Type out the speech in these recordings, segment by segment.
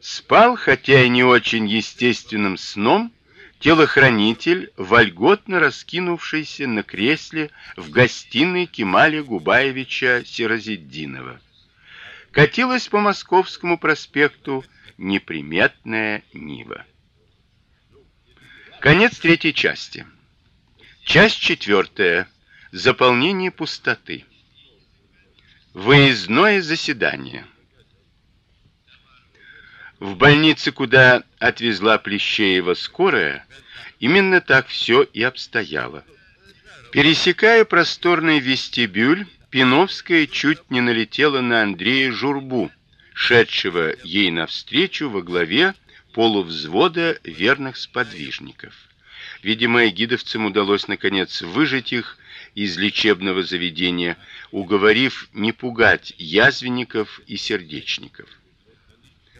Спал, хотя и не очень естественным сном, телохранитель, вольготно раскинувшийся на кресле в гостиной Кемаля Губаевича Сирозиддинова. Катилась по Московскому проспекту неприметная Нива. Конец третьей части. Часть четвертая. Заполнение пустоты. Выездное заседание. В больнице, куда отвезла Плещеева скорая, именно так все и обстояло. Пересекая просторный вестибюль, Пиновская чуть не налетела на Андрея Журбу, шедшего ей навстречу во главе полувзвода верных сподвижников. Видимо, эгидовцам удалось наконец выжить их из лечебного заведения, уговорив не пугать язвенников и сердечников.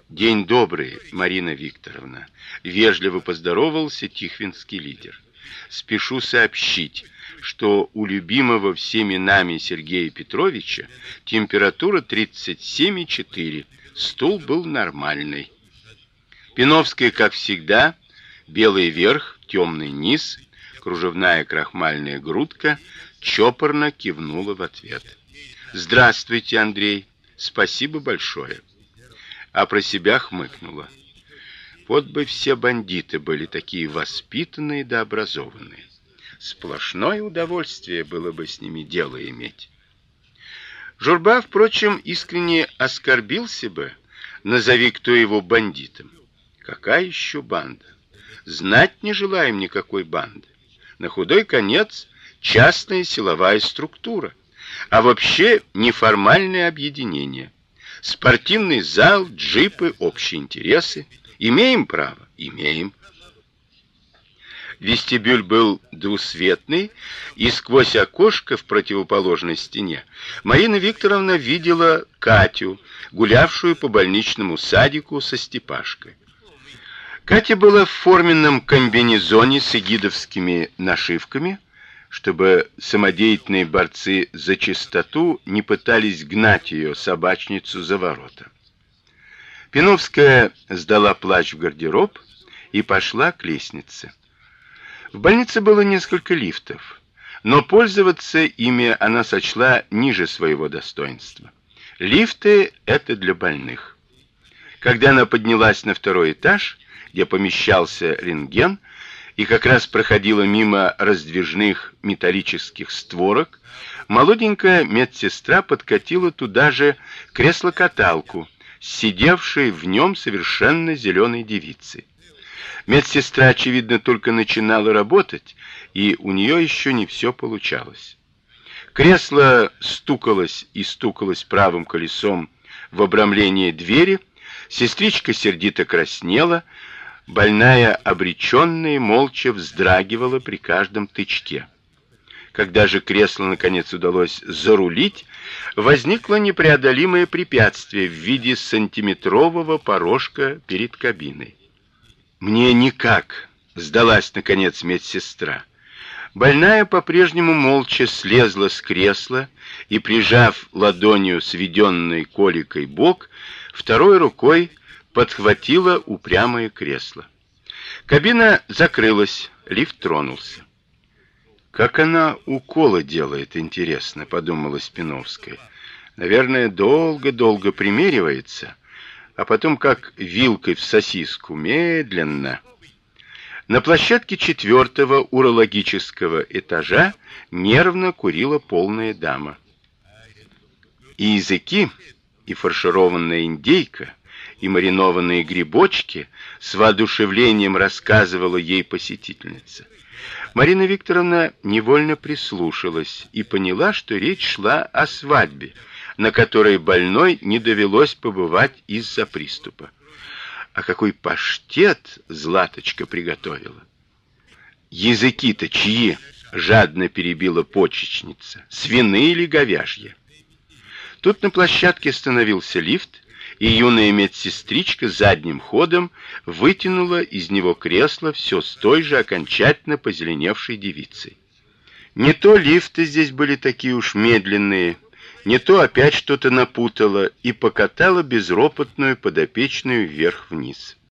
День добрый, Марина Викторовна, вежливо поздоровался тихвинский лидер. Спешу сообщить, что у любимого всеми нами Сергея Петровича температура 37,4. Стул был нормальный. Пиновская, как всегда, белый верх, темный низ, кружевная крахмальная грудка, чопорно кивнула в ответ. Здравствуйте, Андрей. Спасибо большое а про себя хмыкнула. Вот бы все бандиты были такие воспитанные да образованные. Сплошное удовольствие было бы с ними дело иметь. Журба, впрочем, искренне оскорбился бы, назови кто его бандитом. Какая еще банда? Знать не желаем никакой банды. На худой конец частная силовая структура, а вообще неформальное объединение. Спортивный зал, джипы, общие интересы. Имеем право? Имеем. Вестибюль был двусветный, и сквозь окошко в противоположной стене Марина Викторовна видела Катю, гулявшую по больничному садику со Степашкой. Катя была в форменном комбинезоне с эгидовскими нашивками, чтобы самодеятельные борцы за чистоту не пытались гнать ее собачницу за ворота. Пиновская сдала плащ в гардероб и пошла к лестнице. В больнице было несколько лифтов, но пользоваться ими она сочла ниже своего достоинства. Лифты это для больных. Когда она поднялась на второй этаж, где помещался рентген, и как раз проходила мимо раздвижных металлических створок, молоденькая медсестра подкатила туда же кресло-каталку, сидевшей в нем совершенно зеленой девицей. Медсестра, очевидно, только начинала работать, и у нее еще не все получалось. Кресло стукалось и стукалось правым колесом в обрамление двери, сестричка сердито краснела, Больная обречённая молча вздрагивала при каждом тычке. Когда же кресло наконец удалось зарулить, возникло непреодолимое препятствие в виде сантиметрового порожка перед кабиной. Мне никак, сдалась наконец медсестра. Больная по-прежнему молча слезла с кресла и прижав ладонью сведенный коликой бок, второй рукой подхватила упрямое кресло. Кабина закрылась, лифт тронулся. Как она уколы делает, интересно, подумала Спиновская. Наверное, долго-долго примеривается, а потом как вилкой в сосиску медленно. На площадке четвертого урологического этажа нервно курила полная дама. И языки, и фаршированная индейка и маринованные грибочки, с воодушевлением рассказывала ей посетительница. Марина Викторовна невольно прислушалась и поняла, что речь шла о свадьбе, на которой больной не довелось побывать из-за приступа. А какой паштет Златочка приготовила. Языки-то чьи? жадно перебила почечница. Свиные или говяжьи? Тут на площадке остановился лифт, и юная медсестричка задним ходом вытянула из него кресло все с той же окончательно позеленевшей девицей. Не то лифты здесь были такие уж медленные, не то опять что-то напутала и покатала безропотную подопечную вверх-вниз.